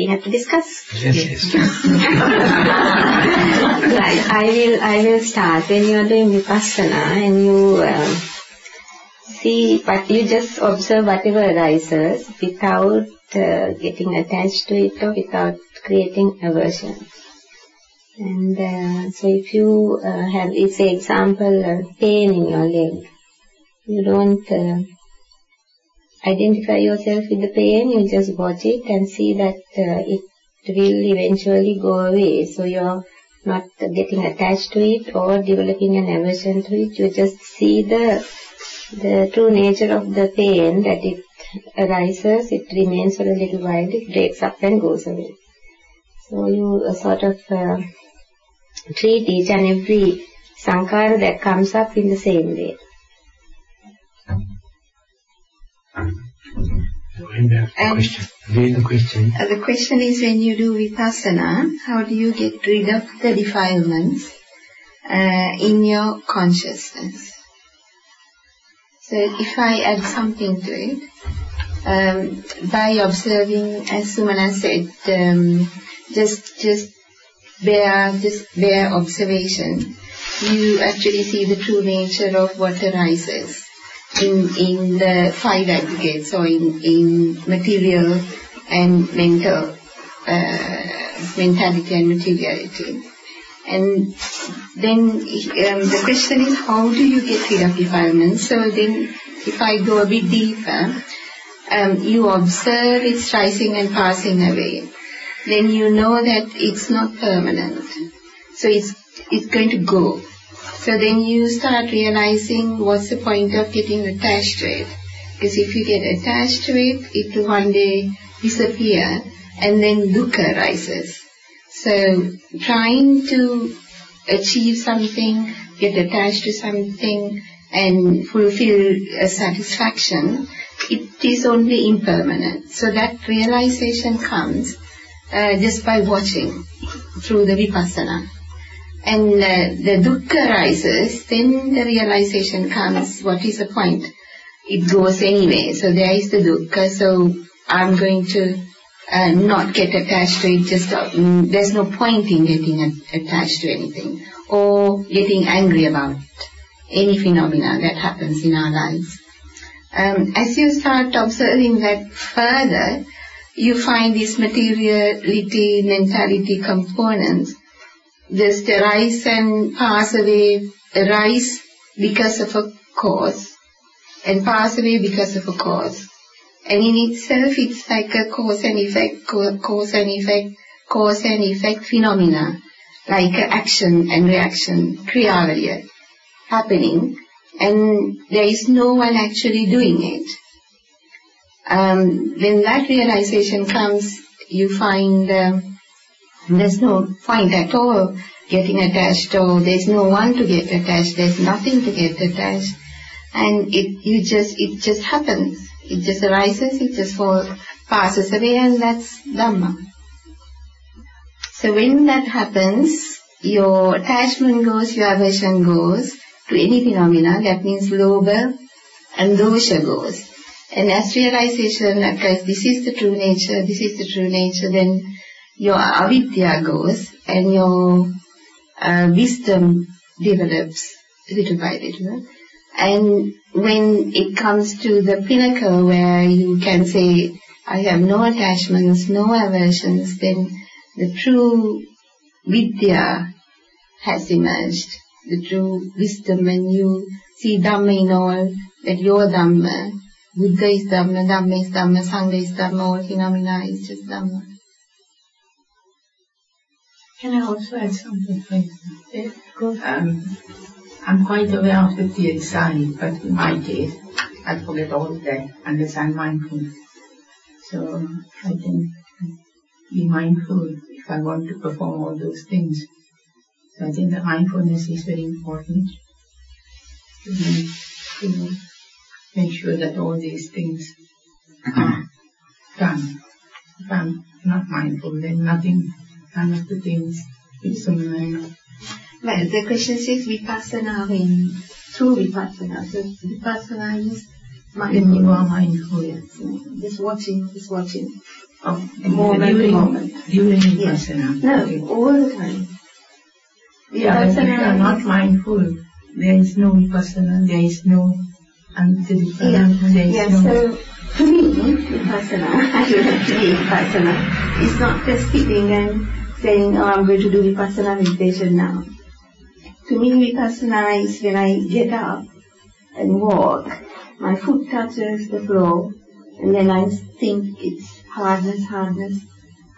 we have to discuss. Yes, yes. right. I will I will start. When you are doing vipassana and you um, see, but you just observe whatever arises without uh, getting attached to it or without creating aversion. And uh, so if you uh, have, say example, uh, pain in your leg, you don't uh, identify yourself with the pain, you just watch it and see that uh, it will eventually go away. So you're not getting attached to it or developing an aversion to it. You just see the the true nature of the pain that it arises, it remains for a little while, it breaks up and goes away. So you uh, sort of uh, treat each and every sankhara that comes up in the same way. Going back to the question. Read the question. Uh, the question is when you do vipassana, how do you get rid of the defilements uh, in your consciousness? So if I add something to it, um, by observing, as Sumana said, um, just just bare just bare observation, you actually see the true nature of what arises in in the five aggregates or in in material and mental uh, mentality and materiality. And then um, the question is how do you get rid of defilements? So then if I go a bit deeper, um, you observe it's rising and passing away. Then you know that it's not permanent. So it's, it's going to go. So then you start realizing what's the point of getting attached to it. Because if you get attached to it, it will one day disappear and then dukkha arises. So trying to achieve something, get attached to something and fulfill a satisfaction, it is only impermanent. So that realization comes uh, just by watching through the vipassana. And uh, the dukkha arises, then the realization comes, what is the point? It goes anyway. So there is the dukkha, so I'm going to uh, not get attached to it. Just uh, mm, there's no point in getting a- attached to anything or getting angry about any phenomena that happens in our lives. Um, as you start observing that further, you find these materiality, mentality components just arise and pass away, arise because of a cause and pass away because of a cause. And in itself, it's like a cause and effect, cause and effect, cause and effect phenomena, like action and reaction, kriya happening, and there is no one actually doing it. Um, when that realization comes, you find um, there's no point at all getting attached, or there's no one to get attached. There's nothing to get attached, and it you just it just happens. It just arises. It just falls, passes away, and that's dhamma. So when that happens, your attachment goes, your aversion goes to any phenomena. That means lobha and dosha goes. And as realization occurs, this is the true nature, this is the true nature, then your avidya goes and your uh, wisdom develops little by little. And when it comes to the pinnacle where you can say, I have no attachments, no aversions, then the true vidya has emerged, the true wisdom when you see Dhamma in all, that your Dhamma, Buddha is Dhamma, Dhamma is Dhamma, Sangha is Dhamma, all phenomena is just Dhamma. Can I also add something, please? Um, I'm quite aware of the tear side, but in my case, I forget all of that unless I'm mindful. So I can be mindful if I want to perform all those things. So I think the mindfulness is very important to, be, to make sure that all these things are done. If I'm not mindful, then nothing, none of the things which someone Well, the question says vipassana when through vipassana. So vipassana is when you are mindful. Yes, just watching, just watching. Oh, of, Moment during, moment. During Yes. vipassana. No, Okay. all the time. Yeah, but if you are not mindful, there is no vipassana, there is no Yeah, there is yeah. no... So to me, vipassana, I don't have to be vipassana. It's not just sitting and saying, "Oh, I'm going to do vipassana meditation now." To me, vipassana is when I get up and walk, my foot touches the floor, and then I think it's hardness, hardness,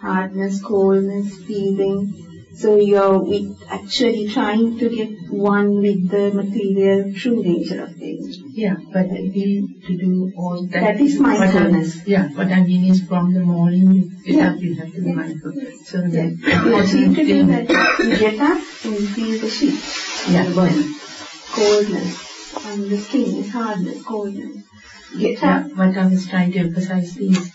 hardness, coldness, feeling. So you're with actually trying to get one with the material true nature of things. Yeah, but we to do all that. That is mindfulness. What I, yeah, what I mean is from the morning you Yeah. up, you have to be Yeah. mindful. So that You achieve to do that. You get up and you feel the sheet Yeah. the body. Coldness on the skin is hardness, coldness. Get Yeah, up. what I was trying to emphasize is,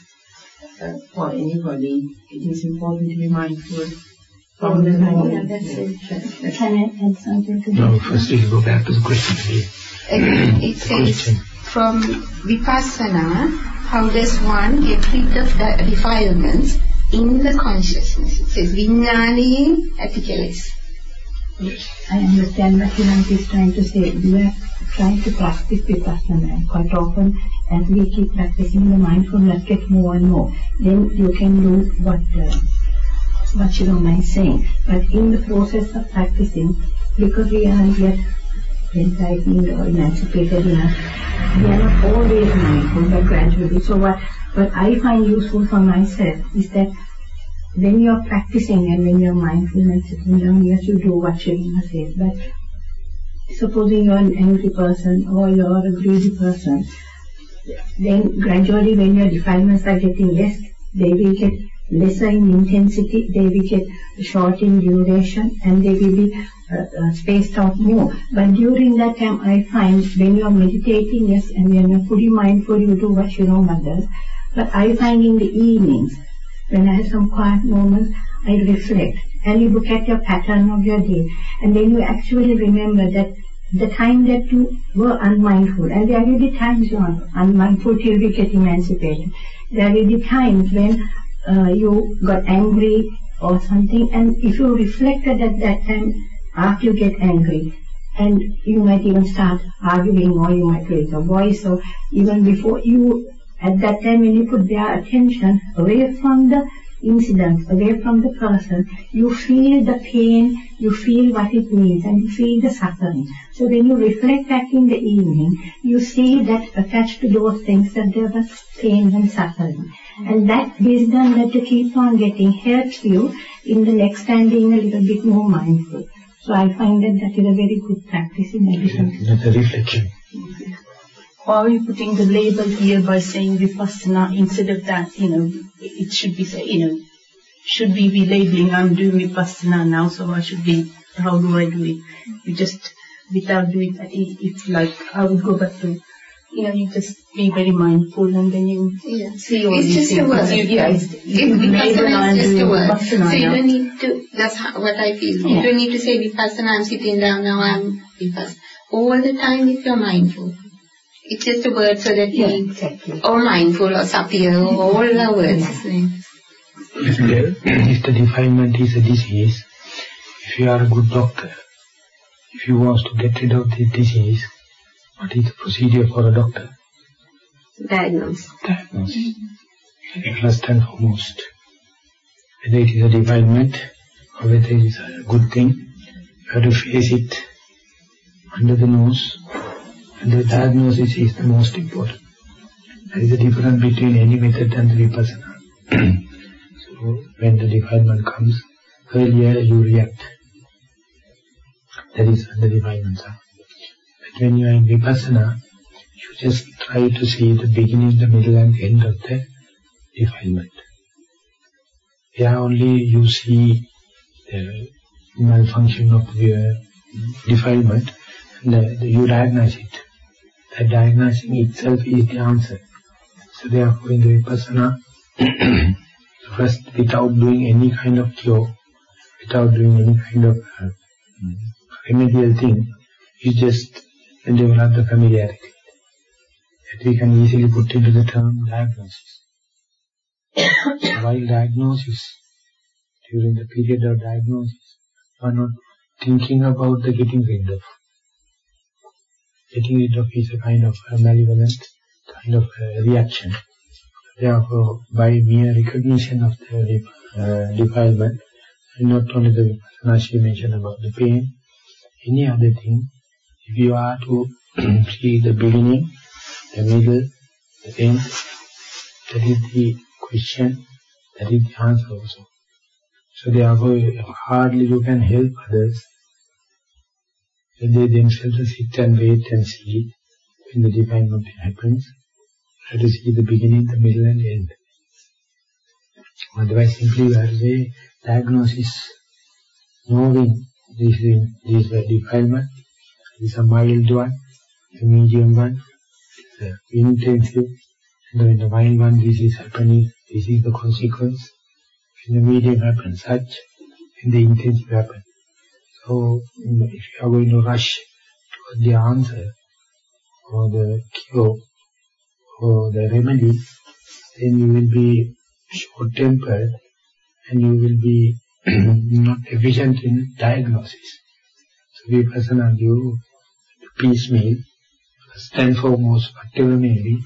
uh, for anybody, it is important to be mindful from the Yeah, morning. that's it. It. Can I add something to No, first we go back to the question it says from vipassana, how does one get rid of the defilements in the consciousness? It says vijnani epikeles. I understand what Hinant is trying to say. We are trying to practice vipassana and quite often as we keep practicing the mindfulness get more and more. Then you can do what uh, what Shiroma is saying. But in the process of practicing, because we are yet enlightened or emancipated enough, we are not always mindful, but gradually. So what, what I find useful for myself is that when you're practicing and when you're mindful and sitting down, yes, you do what Shirima says. But supposing you're an angry person or you're a greedy person, then gradually when your defilements are getting less, they will get lesser in intensity, they will get short in duration, and they will be uh, uh, spaced out more. But during that time, I find when you're meditating, yes, and when you're fully mindful, you do what Shiroma does. But I find in the evenings, when I have some quiet moments, I reflect and you look at your pattern of your day and then you actually remember that the time that you were unmindful and there will be times you are unmindful till you get emancipated. There will be times when Uh, you got angry or something and if you reflected at that time after you get angry and you might even start arguing or you might raise a voice or even before you at that time when you put their attention away from the incident, away from the person, you feel the pain, you feel what it means, and you feel the suffering. So when you reflect back in the evening, you see that attached to those things that there was pain and suffering. And that wisdom that you keep on getting helps you in the next time being a little bit more mindful. So I find that that is a very good practice in addition. That's a reflection. Or are you putting the label here by saying vipassana instead of that, you know, it should be say, you know, should we be labeling I'm doing vipassana now, so I should be, how do I do it? You just, without doing that, it, it's like, I would go back to, you know, you just be very mindful and then you Yeah. see all It's these just a word. You, yeah, it's, It, you label vipassana is just a word. So you don't need to, that's how, what I feel. You don't need to say vipassana, I'm sitting down now, I'm vipassana. All the time if you're mindful. It's just a word so that Yeah, we, exactly. or mindful or sapir, or all our words. If the, if the defilement is a disease, if you are a good doctor, if you want to get rid of the disease, what is the procedure for a doctor? Diagnosis. Diagnosis. First and foremost. Whether it is a defilement or whether it is a good thing, you have to face it under the nose and the diagnosis is the most important. There is a difference between any method and the vipassana. so when the defilement comes, earlier you react. That is when the defilements are. When you are in vipassana, you just try to see the beginning, the middle and end of the defilement. There only you see the malfunction of the defilement the, the, you diagnose it. The diagnosing itself is the answer. So therefore in the vipassana, first without doing any kind of cure, without doing any kind of uh, remedial thing, you just develop the familiarity that we can easily put into the term diagnosis. while diagnosis, during the period of diagnosis, are not thinking about the getting rid of. Getting rid of is a kind of a malevolent kind of reaction. Therefore, by mere recognition of the uh, defilement, and not only the vipassana she mentioned about the pain, any other thing, if you are to see the beginning, the middle, the end, that is the question, that is the answer also. So therefore, hardly you can help others when they themselves sit and wait and see when the divine defilement happens. Have to see the beginning, the middle and the end. Otherwise, simply you have to say diagnosis, knowing this is, this is defilement, is a mild one, a medium one, the intensive, and when the mild one, this is happening, this is the consequence. When the medium happens such, and the intensive happens. So, if you are going to rush to the answer, or the cure, or the remedy, then you will be short-tempered and you will be not efficient in diagnosis. Vipassana give piecemeal, first and foremost, whatever may be,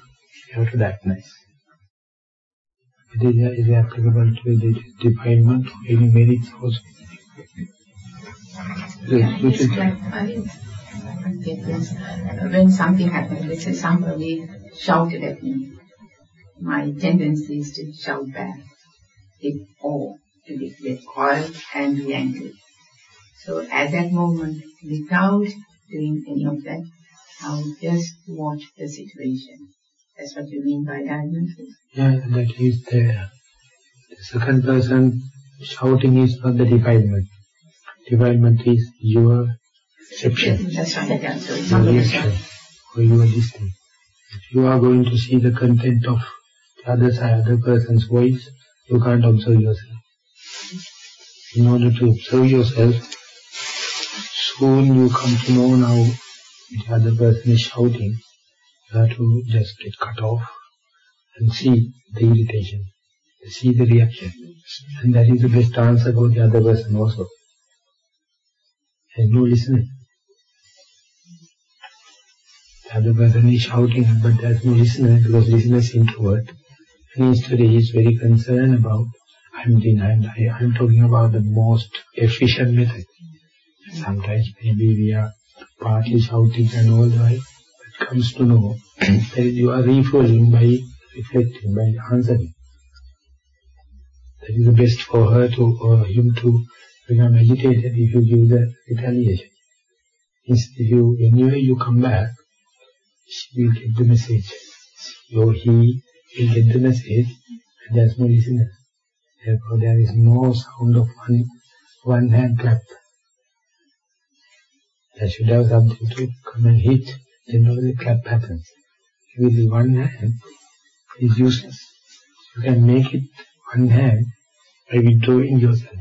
you have to diagnose. It is, is applicable to the defilement of any merits also. Like, I when something happens, let's say somebody shouted at me, my tendency is to shout back, get or to get quiet and be angry. So at that moment, without doing any of that, I'll just watch the situation. That's what you mean by diagnosis? Yeah, that is the, the second person shouting is not the defilement. Defilement is your perception. That's right, yeah. So it's your reaction, or your listening. If you are going to see the content of the other side, other person's voice, you can't observe yourself. In order to observe yourself, soon you come to know now the other person is shouting. You have to just get cut off and see the irritation, see the reaction. And that is the best answer for the other person also. And no listening. The other person is shouting, but there's no listener because listener is introvert. And instead he is very concerned about, I'm denying, I, I'm talking about the most efficient method. Sometimes maybe we are partly shouting and all the while, but comes to know that you are refueling by reflecting, by answering. That is the best for her to, or him to become agitated if you give the retaliation. Instead, you, anyway you come back, she will get the message. Or he will get the message, and there's no listener. Therefore, there is no sound of one, one hand clap. There should have something to come and hit, then only the clap happens. With the one hand, it's useless. You can make it one hand by withdrawing yourself.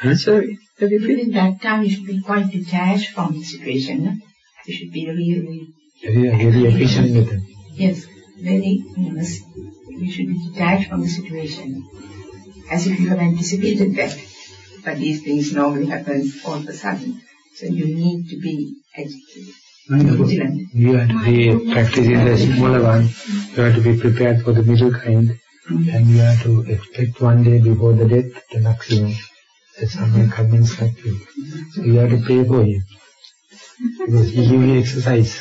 Huh? Sorry. Within that time, you should be quite detached from the situation. no? You should be really, Very, very efficient method. yes, very, you must, you should be detached from the situation. As if you have anticipated that. But these things normally happen all of a sudden. So you need to be. Vigilant. You have to be practicing the smaller one. You have to be prepared for the middle kind. And you have to expect one day before the death, the maximum. That someone come and slap you. So you have to pay for him. Because he give you exercise.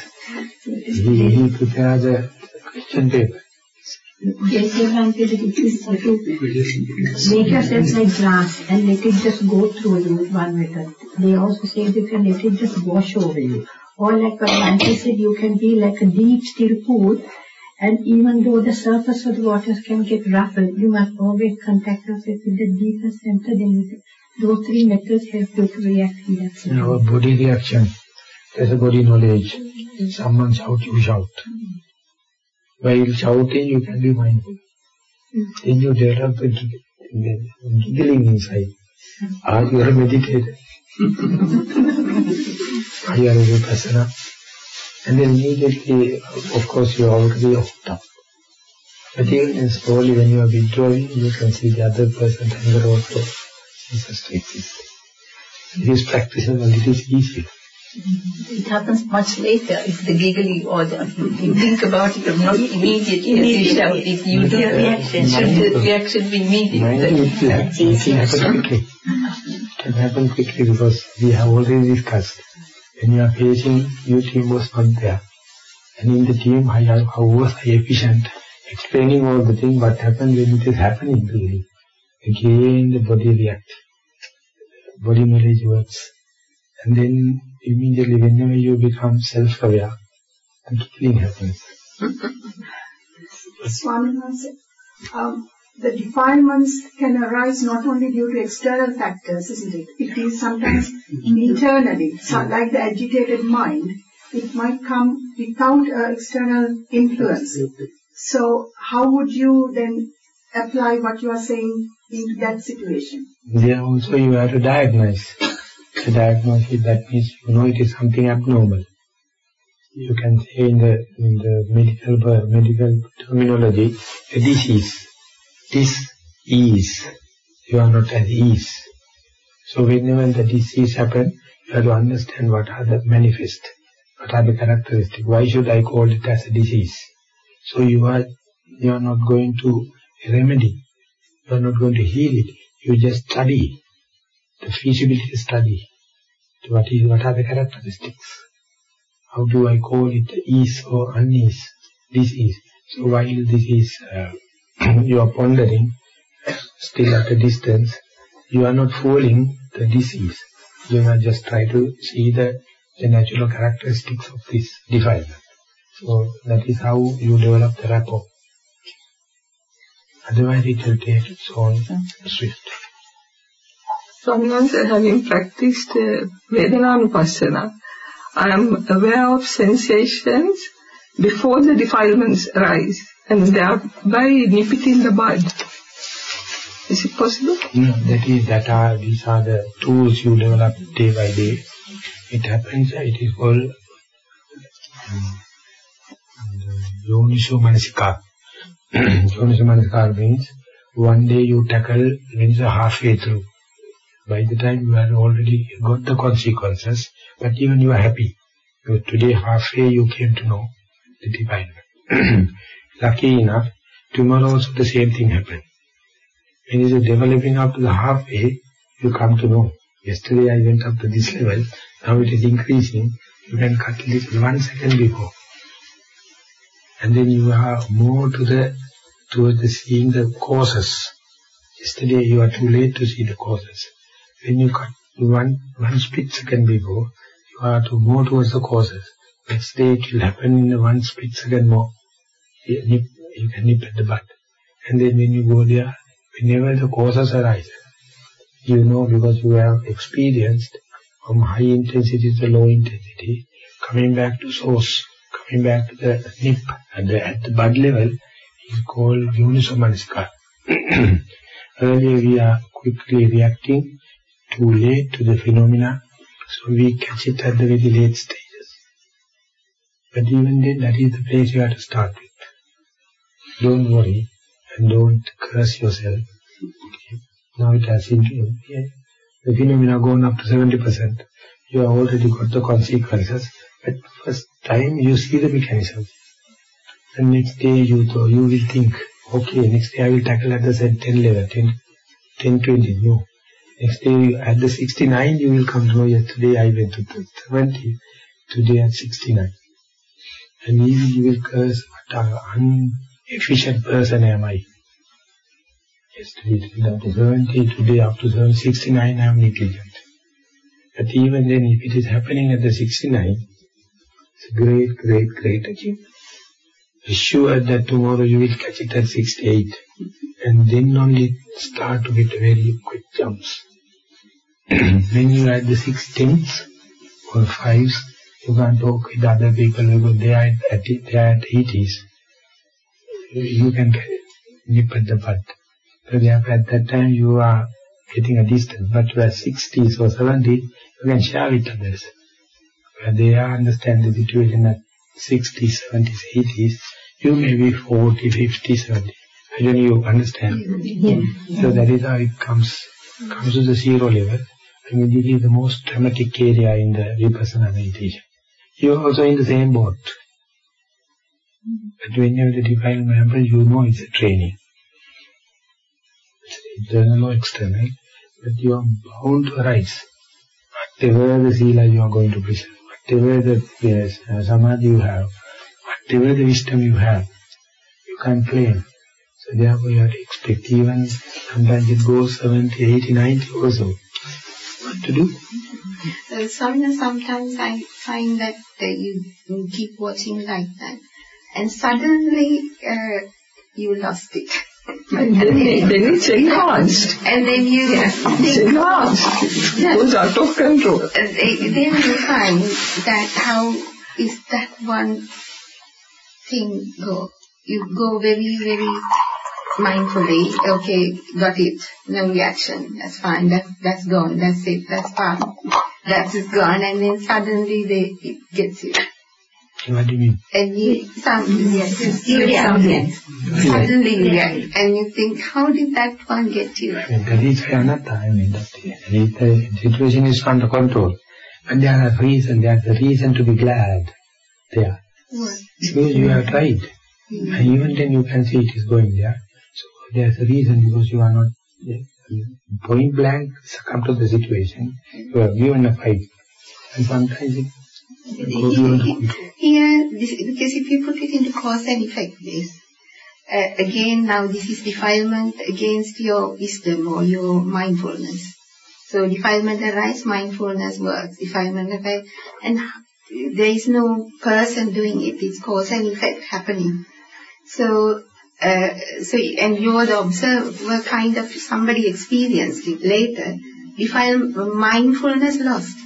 He, he prepare the question paper. Yes, you can feel it is to make yourself like glass and let it just go through you with one method. They also say you can let it just wash over you. Or like Bhante said, you can be like a deep still pool and even though the surface of the waters can get ruffled, you must always contact yourself with the deeper center. Then those three methods help you to react in In our body reaction, there's a body knowledge. Someone shout, you shout. While shouting, you can be mindful. Then you develop a gig- giggling inside. Hmm. Are you a meditator? Are you a vipassana? And then immediately, of course, you are already hooked up. But even slowly when you are withdrawing, you can see the other person anger also ceases to exist. This practice it is easy. It happens much later if the giggling or you think about it, not immediately Immediately. as you shout. If you do Yeah, reaction. should the reaction be immediate? Mind uh, it, That's easy. can happen quickly. It can happen quickly because we have already discussed. When you are facing, your team was not there. And in the team, I, I, how was I efficient? Explaining all the thing, what happened when it is happening really. Again, the body reacts. Body knowledge works. And then immediately whenever you become self-aware, the healing happens. Swaminathan, um, the defilements can arise not only due to external factors, isn't it? It is sometimes internally, so like the agitated mind, it might come without uh, external influence. So how would you then apply what you are saying in that situation? There also you have to diagnose. To diagnose it, that means you know it is something abnormal. You can say in the, in the medical, medical terminology, a disease. This is, you are not at ease. So whenever the disease happens, you have to understand what are the manifest, what are the characteristics. Why should I call it as a disease? So you are, you are not going to remedy, you are not going to heal it. You just study the feasibility study. What is what are the characteristics? How do I call it ease or unease? This is. So while this is uh, you are pondering, still at a distance, you are not fooling the disease. You are just try to see the, the natural characteristics of this defilement. So that is how you develop the rapport. Otherwise it will take its own swift. Sometimes having practiced uh, Vedananupassana, I am aware of sensations before the defilements arise and thereby nip in the bud. Is it possible? No, that is, that are, these are the tools you develop day by day. It happens, it is called um, Yoniso means one day you tackle when it's halfway through. By the time you have already got the consequences, but even you are happy. Today halfway you came to know the divine. Lucky enough, tomorrow also the same thing happen. When it is developing up to the halfway, you come to know. Yesterday I went up to this level, now it is increasing, you can cut it one second before. And then you are more to the, towards the seeing the causes. Yesterday you are too late to see the causes. When you cut one, one split second before, you are to move towards the causes. Next day it will happen in the one split second more. You, nip, you can nip at the butt. And then when you go there, whenever the causes arise, you know because you have experienced from high intensity to low intensity, coming back to source, coming back to the nip at the, at the bud level is called Yoniso manasikara. Earlier we are quickly reacting too late to the phenomena, so we catch it at the very late stages. But even then, that is the place you have to start with. Don't worry and don't curse yourself. Okay. Now it has into yeah, the phenomena gone up to 70%. You have already got the consequences, but first time you see the mechanism. And next day you you will think, okay, next day I will tackle at the 10 level, 10, 10 20, no. Next day at the 69 you will come to know, yesterday I went to the 70, today at 69. And even you will curse, what an inefficient person am I. Yesterday it was 70, today up to 7, 69 I am negligent. But even then if it is happening at the 69, it's a great, great, great achievement. Assure that tomorrow you will catch it at 68 and then only start to get very quick jumps. when you are at the tenths or fives, you can't talk with other people because they are at, they are at 80s. You can nip at the bud. So therefore at that time you are getting a distance, but you are 60s or 70s, you can share with others. Where they are understand the situation at 60s, 70s, 80s, You may be 40, 50, 70. I don't know you understand. Yeah. So that is how it comes, comes to the zero level. I mean, this is the most dramatic area in the Vipassana meditation. You are also in the same boat. But when you have the defilement happens, you know it's a training. It's internal or external, but you are bound to arise. Whatever the sila you are going to present, whatever the uh, samadhi you have, whatever the wisdom you have, you can't claim. So therefore you have to expect even sometimes it goes 70, 80, 90 also. What to do? Uh, Swamina, sometimes I find that uh, you you keep watching like that, and suddenly uh, you lost it. And then, then it's enhanced. and then you It's think, enhanced. It goes out of control. uh, then you find that how is that one thing go? You go very, very mindfully, okay, got it, no reaction, that's fine, that, that's gone, that's it, that's fine, that is gone, and then suddenly they, it gets you. What do you mean? And you, some, yes, you react, yes. Suddenly you react, and you think, how did that one get you? I mean, that is anatta, I mean, that is, the situation is under control. But there are reason, there is a reason to be glad there. Because you have tried. And even then you can see it is going there. So there's a reason because you are not point blank succumb to the situation. You are given a fight. And sometimes it goes beyond control. Here, this, because if you put it into cause and effect this, uh, again now this is defilement against your wisdom or your mindfulness. So defilement arises, mindfulness works. Defilement arises, and there is no person doing it. It's cause and effect happening. So, uh, so and you're the observer, kind of somebody experienced it later. Defile mindfulness lost.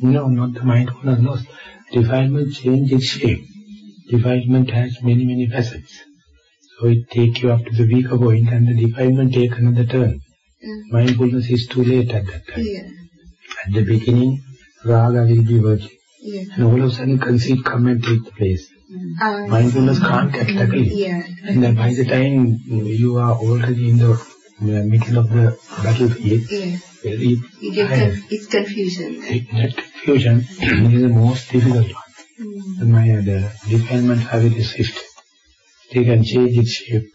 No, not the mindfulness lost. Defilement change its shape. Defilement has many, many facets. So it takes you up to the weaker point and the defilement takes another turn. Mm. Mindfulness is too late at that time. Yeah, At the beginning, raga will be working. Yeah. And all of a sudden conceit come and take place. Uh, Mindfulness can't tackle it. Yeah. And then by the time you are already in the middle of the battlefield, Yeah. very You get tired. conf- it's confusion. That confusion is the most difficult one. Mm. And my the defilements are very shift. They can change its shape.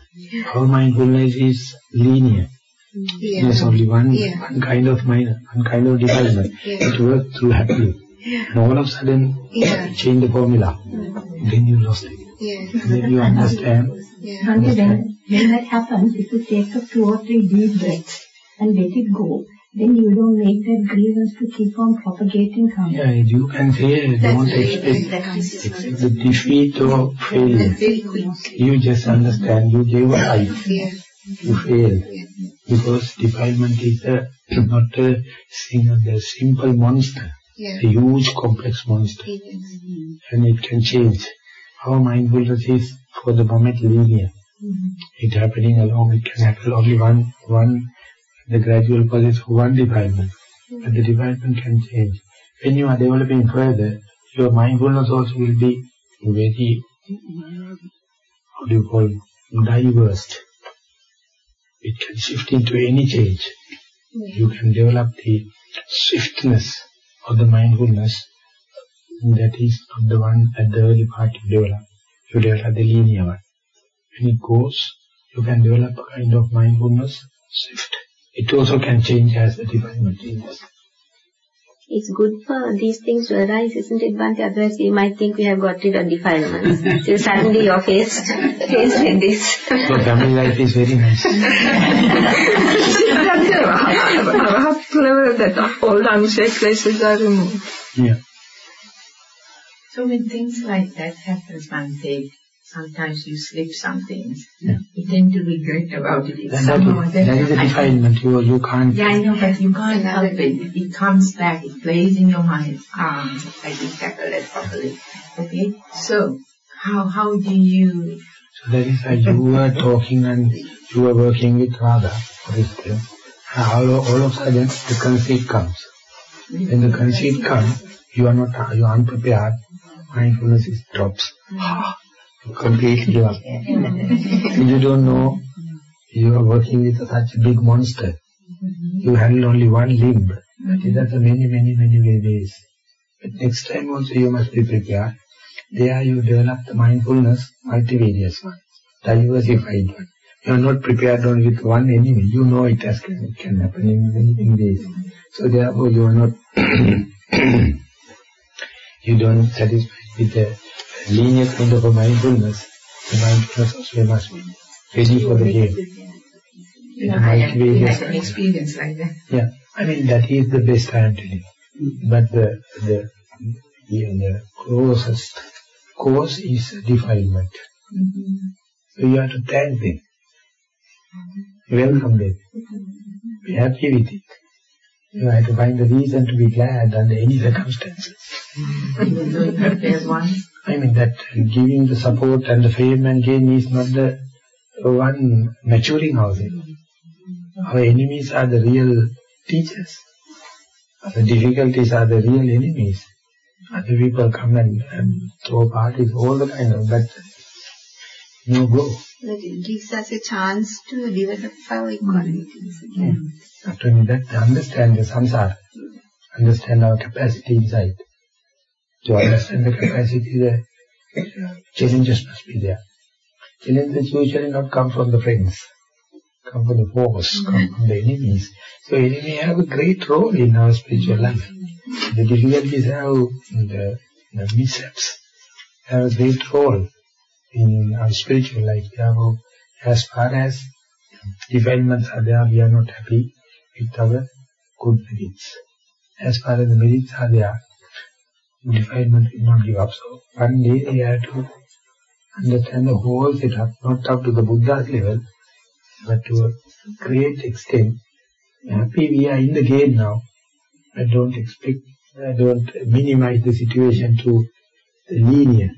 Our mindfulness is linear. Yeah. There's only one, Yeah. one kind of mind, one kind of development. Yeah. It works through happily. And all of a sudden, Yeah. change the formula. Then you lost it. Yeah. Then you understand. Yeah. Bhante, when, when that happens, if you take a two or three deep breaths and let it go, then you don't make that grievance to keep on propagating coming. Yeah, you can say, don't very- expect, expect the defeat or failure. That's. You just understand, you gave a life, Yeah. you failed. Yeah. Because defilement is a, not a single, the simple monster. A huge complex monster Yes. and it can change. Our mindfulness is for the moment linear. Mm-hmm. It happening along, it can happen only one, one, the gradual process of one defilement. But mm-hmm. the defilement can change. When you are developing further, your mindfulness also will be very, how do you call, diverse. It can shift into any change. You can develop the swiftness of the mindfulness that is not the one at the early part you develop. You develop the linear one. When it goes, you can develop a kind of mindfulness shift. It also can change as the defilement changes. It's good for these things to arise, isn't it, Bhante? Otherwise we might think we have got rid of defilements. so suddenly you're faced, faced with this. So family life is very nice. Arahat level that all the unsafe places are removed. Yeah. So when things like that happens, Bhante, sometimes you slip some things. Yeah. You tend to regret about it. It's that, is, that is a defilement. You, you can't. Yeah, I know, but you can't help it. It comes back. It plays in your mind. Um, I didn't tackle that properly. Okay? So, how how do you... So that is why you were talking and you were working with Radha, for instance. All, all of a sudden the conceit comes. When the conceit comes, you are not, you are unprepared. Mindfulness is drops. Completely up. you don't know you are working with such a big monster. You handle only one limb. But it has many, many, many ways. But next time also you must be prepared. There you develop the mindfulness, multivarious one, diversified one. You are not prepared only with one enemy. You know it as can, it can happen in many ways. So therefore you are not, you don't satisfy with the linear kind of a mindfulness. The mindfulness also must be ready for the game. Yeah, I have an experience like that. Yeah, I mean that is the best I am telling But the the the closest cause is defilement. Mm -hmm. So you have to thank them. Welcome them. Be happy with it. You have to find the reason to be glad under any circumstances. Even though there's one. I mean that giving the support and the fame and gain is not the one maturing ourselves. Our enemies are the real teachers. The difficulties are the real enemies. Other people come and, and throw parties all the time, but no go. It gives us a chance to develop our qualities again. Not only that, to understand the samsara, understand our capacity inside. To understand the capacity, the challenges must be there. Challenges usually not come from the friends come from the foes, mm -hmm. come from the enemies. So enemy have a great role in our spiritual life. The difficulties have the, the mishaps have a great role in our spiritual life. Therefore, as far as defilements are there, we are not happy with our good merits. As far as the merits are there, defilement will not give up. So one day we have to understand the whole setup, not up to the Buddha's level, but to a great extent, happy we are in the game now. I don't expect, I don't minimize the situation to the linear.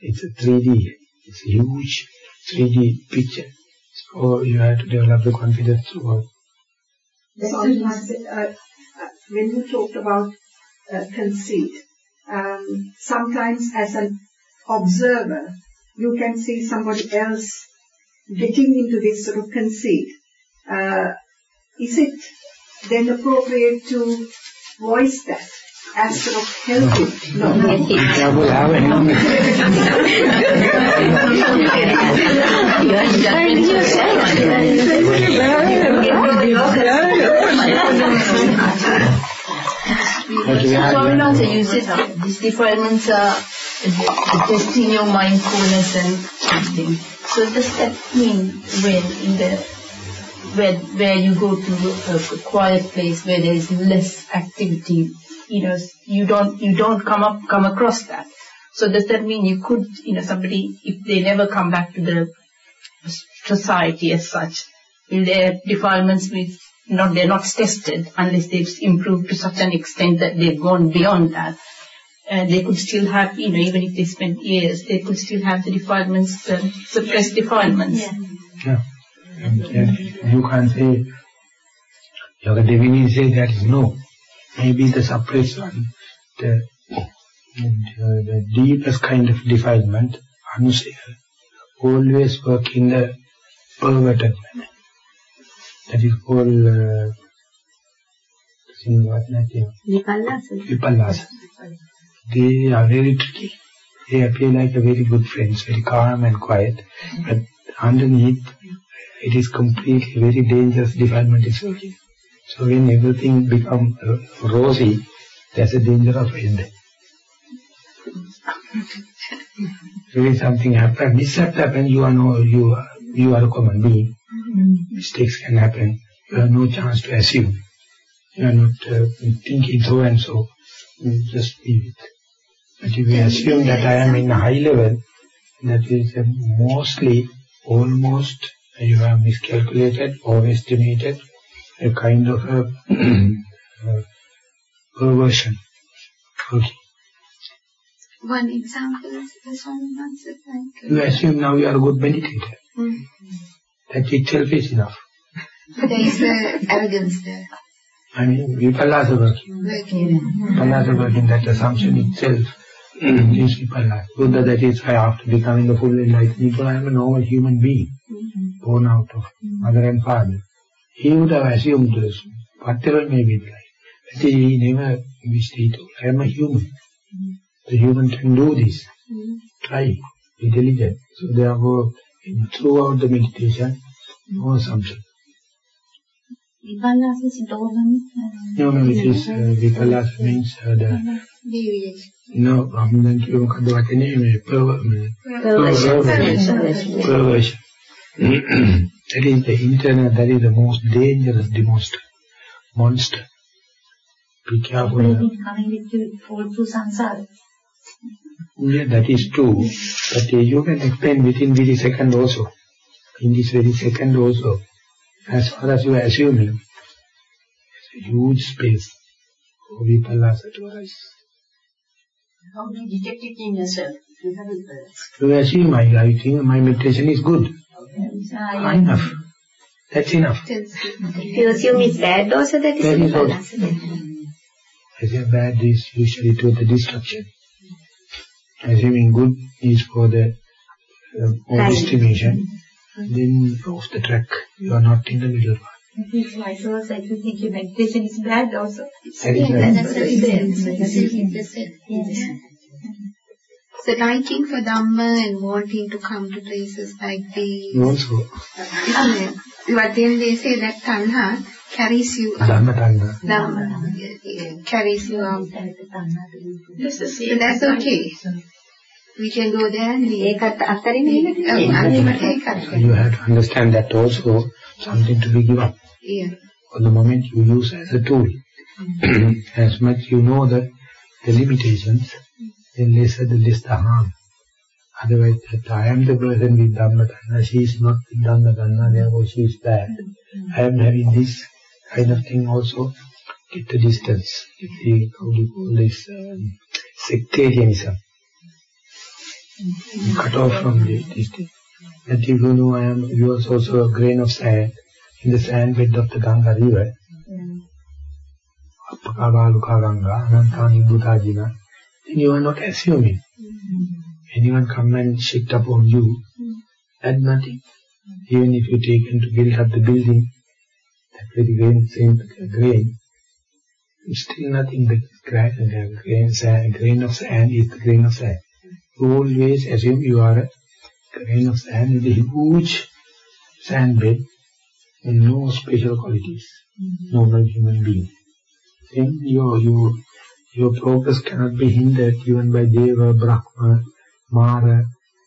It's a 3D, it's a huge 3D picture. So you have to develop the confidence uh, when you talked about uh, conceit, um, sometimes as an observer, you can see somebody else getting into this sort of conceit, uh, is it then appropriate to voice that as sort of helping? No. no. I will have a helmet. Swaminatha, you said these defilements are uh, testing your mindfulness and something. So does that mean when in the where where you go to a, quiet place where there is less activity, you know, you don't you don't come up come across that. So does that mean you could, you know, somebody if they never come back to the society as such, will their defilements be not they're not tested unless they've improved to such an extent that they've gone beyond that and they could still have, you know, even if they spent years, they could still have the defilements, the suppressed defilements. Yeah. yeah. And, and you can't say, Yoga Devini say that is no. Maybe the suppressed one, the, the, uh, the deepest kind of defilement, anusaya, always work in the perverted manner. That is called uh, Vipallasa. Vipallasa they are very tricky. They appear like a very good friends, very calm and quiet, but underneath it is completely very dangerous defilement is working. So when everything becomes rosy, there's a danger of end. when something happens, mishap happens, you are no, you are, you are a common being. Mistakes can happen. You have no chance to assume. You are not uh, thinking so and so. You just leave it. But if we assume that I am in a high level, that is mostly, almost, you have miscalculated, overestimated, a kind of a uh, perversion. Okay. One example is one answer. You assume now you are a good meditator. Mm. That itself is enough. There is the arrogance there. I mean, Vipallasa working. Working. Vipallasa working, that assumption itself These people are. Buddha, that is why after becoming the full enlightened people, I am a normal human being, born out of mother and father. He would have assumed this, whatever may be life. But he never wished it. I am a human. The human can do this. Try. Be diligent. So therefore, throughout the meditation, no assumption. Vipallasa is dormant. No, no, it is, uh, Vipallasa means uh, the, no, I'm කිව්ව මොකද්ද වචනේ මේ perversion. Perversion. that is the internal, that is the most dangerous monster. Monster. Be careful. coming with you fall through samsara. Yeah, that is true. But uh, you can explain within very second also. In this very second also. As far as you are assuming, it's a huge space for Vipallasa to arise. How do you detect it in yourself? You have it You assume, I, I think my meditation is good. uh, Enough. That's enough. If you assume it's bad also, that is That is all. Vipallasa. I say bad is usually to the destruction. Assuming good is for the uh, Right. Estimation, then off the track. You are not in the middle part. It's vice versa. If you think your meditation is bad also. That is right. So liking for Dhamma and wanting to come to places like these, Also, isn't? But then they say that tanha carries you up. Dhamma Tanha. Dhamma yeah, carries you up. Just the So that's okay we can go there and leave. You have to understand that also something to be given. Yeah. For the moment you use as a tool. Mm-hmm. As much you know that the limitations, then lesser the less the harm. Otherwise that I am the person with Dhammatanha, she is not with Dhammatanha, therefore she is bad. Mm. I am having this kind of thing also, get the distance. If the, how do you call this, um, sectarianism. Cut off from the, this thing. That you know I am, you are also a grain of sand in the sand bed of the Ganga river. Apakabaluka Ganga, Anantani Bhutajina. Then you are not assuming. Anyone come and shit upon you, add nothing. Even if you take and to build up the building, that very grain, same grain, it's still nothing. The gra- the grain, sand, grain of sand is the grain of sand. Always assume you are a grain of sand with a huge sand bed and no special qualities, mm-hmm. normal human being. Then your, your, your progress cannot be hindered even by Deva, Brahma, Mara,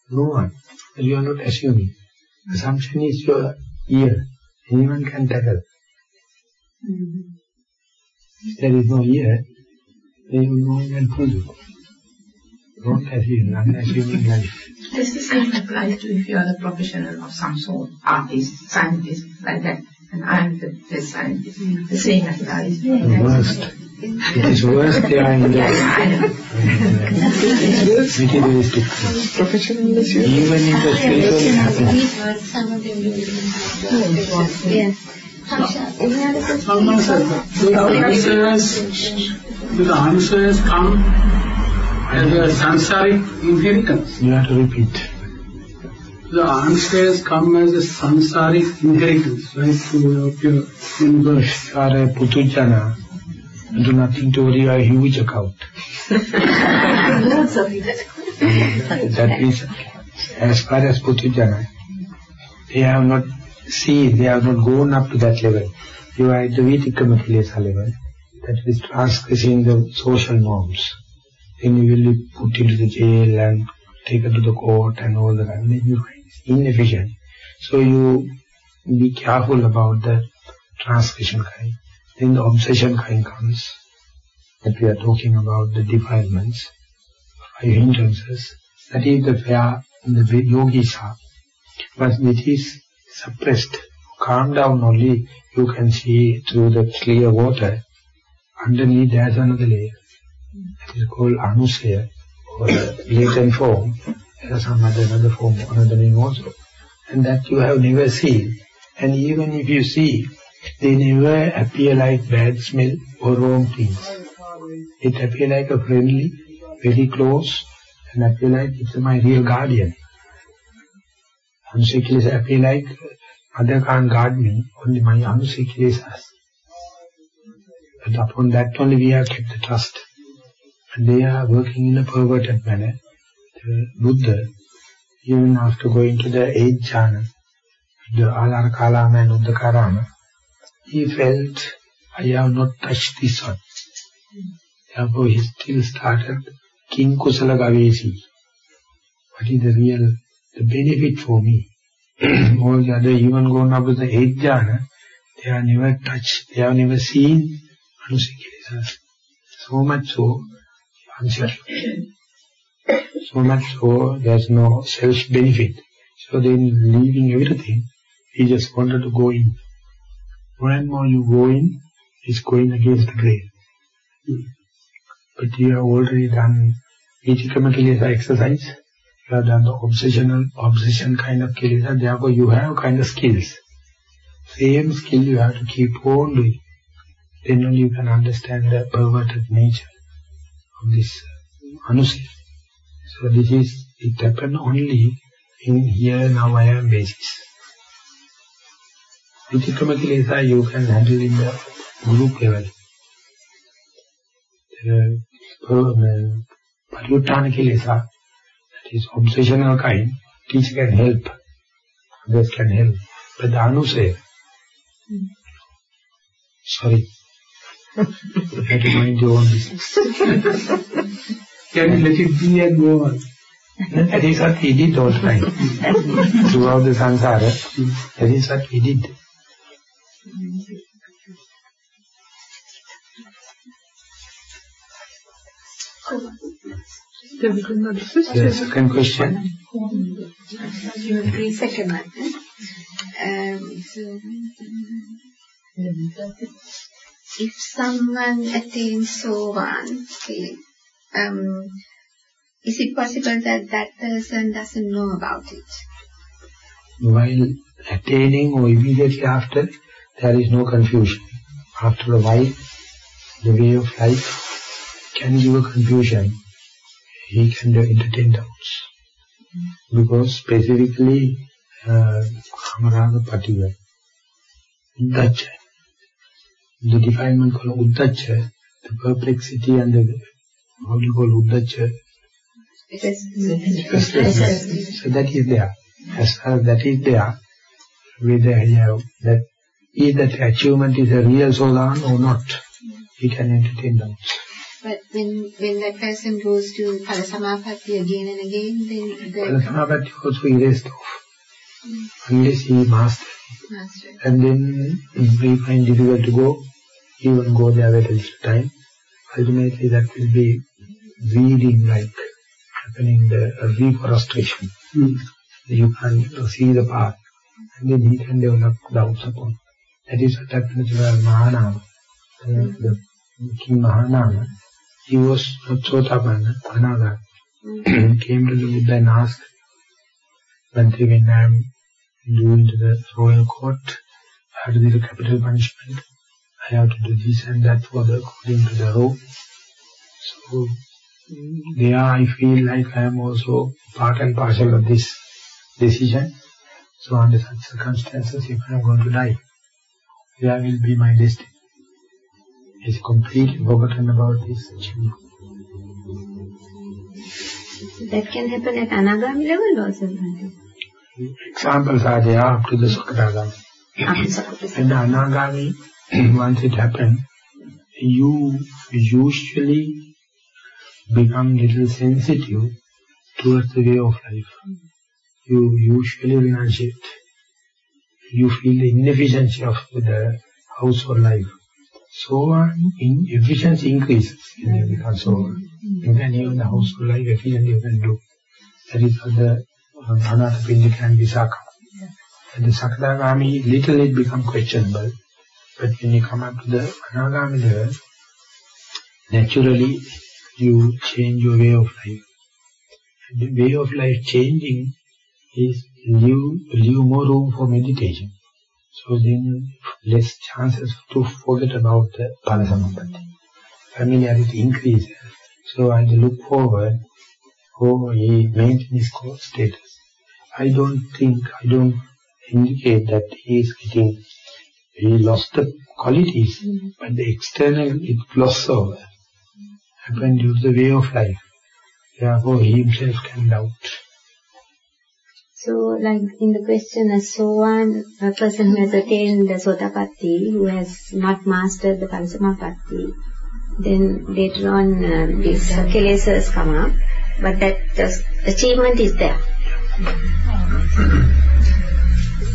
no one. You are not assuming. Mm-hmm. Assumption is your ear. Anyone can tackle. Mm-hmm. If there is no ear, then no one can pull you. Don't assume, unassuming life. Does the same apply to if you are a professional of some sort, artist, scientist, like that? And I am the, the scientist. The same applies. The worst. It is worse they are in the materialistic things. Professionalism. Even in the spiritual it happens. Some of them do Yes. The answers, the answers come as a samsaric inheritance. You have to repeat. The answers come as a samsaric inheritance, right, to your universe. You are a puthujjana. Do nothing to worry, you are a huge account. that is, as far as puthujjana, they have not seen, they have not gone up to that level. You are at the Vitikkama Kilesa level. That is transgressing the social norms. Then you will be put into the jail and taken to the court and all that. And then you it's inefficient. So you be careful about the transgression kind. Then the obsession kind comes. That we are talking about the defilements, five hindrances. That is the where the yogis are. But it is suppressed. Calm down only, you can see through the clear water. Underneath there's another layer. Is called anusaya, or latent form. There is some other, another form, another name also. And that you have never seen. And even if you see, they never appear like bad smell or wrong things. It appear like a friendly very close and appear like it's my real guardian. Anusikilesa appear like other can't guard me, only my Anusikilesas. But upon that only we have kept the trust. They are working in a perverted manner. The Buddha, even after going to the eighth jhana, the Alara Kalama and Uddhakarama, he felt, I have not touched this one. Therefore he still started Kimkusala Gavesi. What is the real, the benefit for me? All the other, even going up to the eighth jhana, they are never touched, they have never seen Anusikilesas. So much so, so er much er so, there's no self-benefit. So then er leaving everything, he just wanted to go in. More and more you go in, it's going against the grain. But you have already done Kilesa exercise, you have done the obsessional, obsession kind of Kilesa, therefore you have kind of skills. Same skill you have to keep on doing. Then only you can understand the perverted nature of this uh, anusi. So this is, it happened only in here now I am basis. Vitikkama Kilesa you can handle in the group level. The uh, Pariyutthana Kilesa, that is obsessional kind, teacher can help, others can help. But the Anusaya, mm. sorry, you have to mind your own business. can you let it be and go on? that is what he did all the time. Throughout the samsara, that is what he did. The second question. The second one. Um, so, if someone attains Sovan, um, is it possible that that person doesn't know about it? While attaining or immediately after, there is no confusion. After a while, the way of life can give a confusion. He can entertain doubts. Because specifically, uh, Kamaraga Patigha, Uddhacca, the defilement called Uddhacca, the perplexity and the, how do you call Uddhacca? So that is there. As far as that is there, whether you have that is that achievement is a real sovan or not, he can entertain doubts. But when when that person goes to Phalasamapatti again and again, then the Phalasamapatti also erased off. Mm. Unless he master master. And then we find difficult to go, will go there at a little time. Ultimately that will be weeding like happening the uh, reforestation. Mm. You can see the path. And then he can develop doubts upon. That is what happened to Mahanama. Uh, the King Mahanama, he was not Sotapanna, Anaga. Mm. came to the Buddha and asked, when I am going to the royal court, I have to do the capital punishment. I have to do this and that for the according to the law. So there I feel like I am also part and parcel of this decision. So under such circumstances, if I am going to die, there will be my destiny? He's completely forgotten about this achievement. That can happen at anagami level also. Examples are there up to the Sakadagami. And the anagami, once it happens, you usually become little sensitive towards the way of life. You usually renounce it. You feel the inefficiency of the household life. So in efficiency increases when you become so and then even the household life efficiently you can do. That is what the Anathapindika and Visakha. And the Sakadagami, little it become questionable. But when you come up to the Anagami level, naturally you change your way of life. The way of life changing is leave, leave more room for meditation. So then less chances to forget about the Phalasamapatti. Familiarity increases. So I look forward, he maintains his status. I don't think, I don't indicate that he is getting, he lost the qualities, mm. but the external, it gloss over. Happened due to the way of life. Therefore, he himself can doubt. So, like in the question, a sowan, a person who has attained the Sotapatti, who has not mastered the Phalasamapatti, then later on uh, these uh, kilesas come up, but that achievement is there.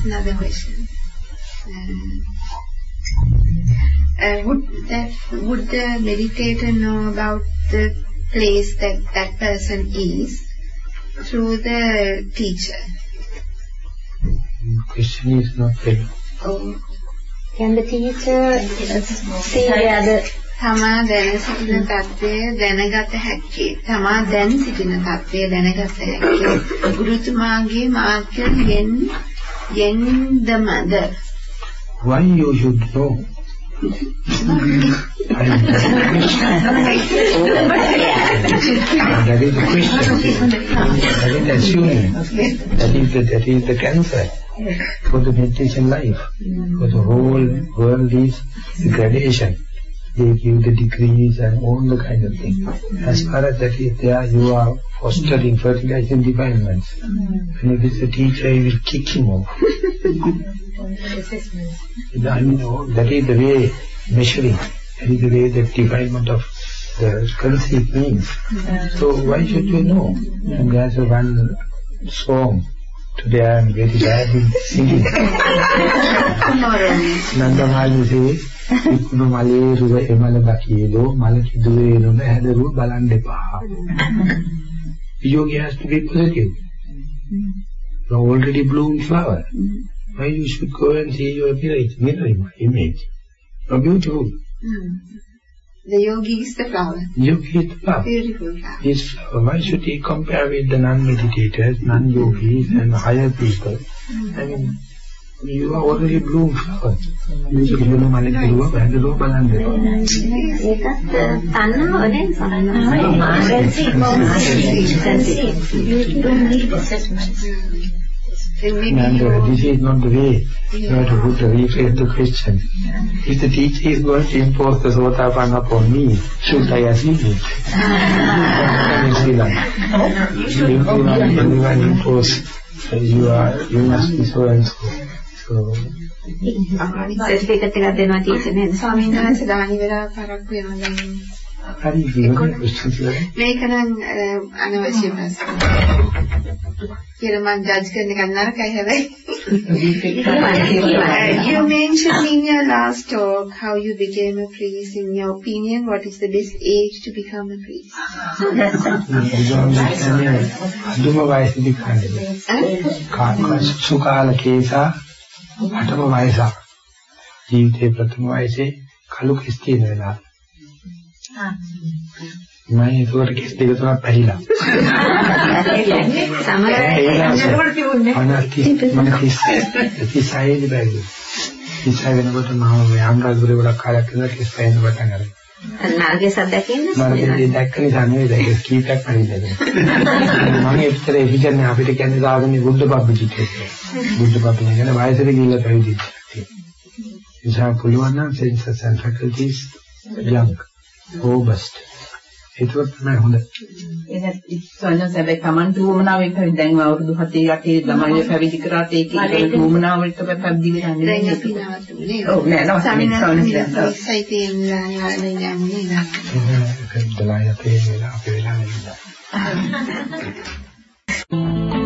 Another question. Uh, uh, would that would the meditator know about the place that that person is through the teacher? Question is not there. Oh. Can the teacher see the other තමා දැන සිටින தත්ත්වය දැනගත හැකි. තමා දැන් සිටින தත්ත්වය දැනගත හැකි. ගුරුතුමාගේ මාර්ගයෙන් යෙන් යෙන්දමද Why you should know? That is the question. That is assuming. That is the, that is the cancer for the meditation life. For the whole world is gradation. They give the degrees and all the kind of thing. As far as that is there, you are fostering, fertilizing defilements. Mm. And if it's a teacher, you will kick him off. I mean, oh, that is the way measuring. That is the way the defilement of the conceit means. So why should you know? And there's one song Today I am very bad in singing. Nanda Maharaj says, ඉක්ුණු මලේ රුව එමල දකියදෝ මල කිදුවේ නොන හැදරුව බලන් දෙපා. Yogi has to be positive. The already bloomed flower. Why you should go and see your mirror, mirror image. So beautiful. The yogi is the flower. Yogi is the flower. Beautiful flower. His flower. Why should he compare with the non-meditators, non-yogis and higher people? I mean, you are already bloomed flower. You should have මල කෙරුවා බැඳලුවා බලන්න. ඒකත් තණ්හාවනේ You don't need assessment. Remember, this is not the way you have to put a rephrase the question. If the teacher is going to impose the Sotapan upon me, should I assume it? you cannot anyone impose you are, you must be so and so. So, certificate එකක් දෙනවා teacher නේද? ස්වාමීන් වහන්සේ දානි වෙලා කරක් වෙනවා දැන්. හරි මේක නම් අනවශ්‍ය ප්‍රශ්න. කියලා මම ජජ් කරන එක නරකයි හැබැයි. you mentioned in your last talk how you became a priest. In your opinion, what is the best age to become a priest? අදුම වයසේදී කන්නේ. කාම සුඛාල කේසා අටම වයස. ජීවිතේ ප්‍රථම වයසේ කලු කිස් තියෙන වෙලාව. මම ඒකට කෙස් දෙක තුනක් පැහිලා. සමහරවිට තිබුණේ. මම කිස් කිසයිද බැරි. කිසයි වෙනකොට මම යාම්රාජපුරේ ගොඩක් කාලයක් ඉඳලා කිස් පැහෙන්න පටන් ගත්තා. නාගේ සද්දකින්ද? මම දැක්ක නිසා නෙවෙයි ඒක කීපයක් පරිදි. මම එච්චර එෆිෂන්ට් අපිට කියන්නේ සාගමේ බුද්ධ පබ්බිටි කියලා. බුද්ධ පබ්බිටි කියන්නේ වයසට ගිහිල්ලා පැවිදි. නිසා පුළුවන් නම් senses and faculties young robust ඒක තමයි හොඳ. එහෙනම් සොයනස් හැබැයි Taman තුමනාව එක දැන් අවුරුදු 7 8 ළමයි පැවිදි කරාට ඒක එක පැවිදි වෙන්නේ දැන් අපි නවතුනේ. ඔව් නෑ නවතුනේ සොයනස් සයිතේ යන්නේ නෑ.